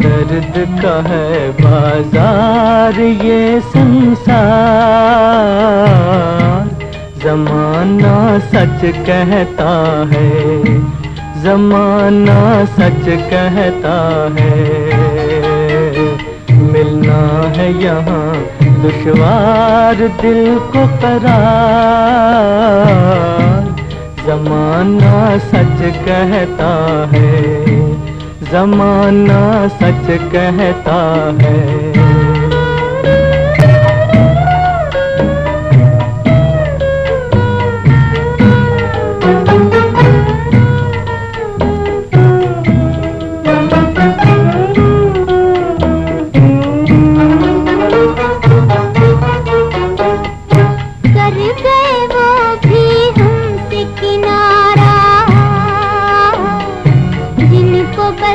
दर्द का है बाज़ार ये संसार। जमाना सच कहता है, जमाना सच कहता है। मिलना है यहाँ दुश्वार दिल को करार। जमाना सच कहता है जमाना सच कहता है।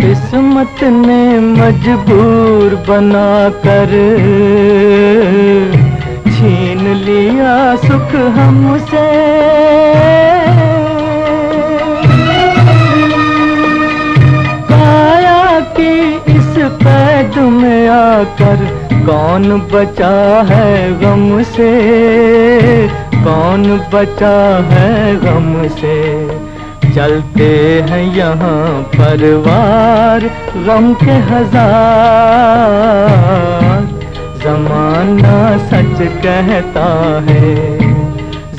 किस्मत ने मजबूर बना कर छीन लिया सुख हमसे। आकर कौन बचा है गम से? कौन बचा है गम से? चलते हैं यहाँ परवार, गम के हज़ार। जमाना सच कहता है,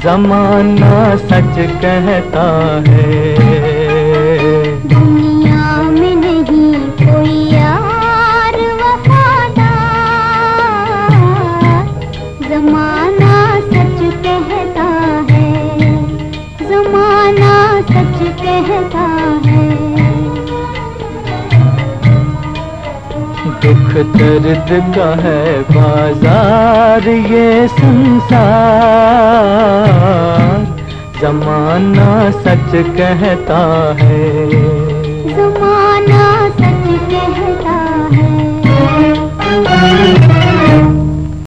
जमाना सच कहता है। दुख दर्द का है बाज़ार ये संसार। जमाना सच कहता है।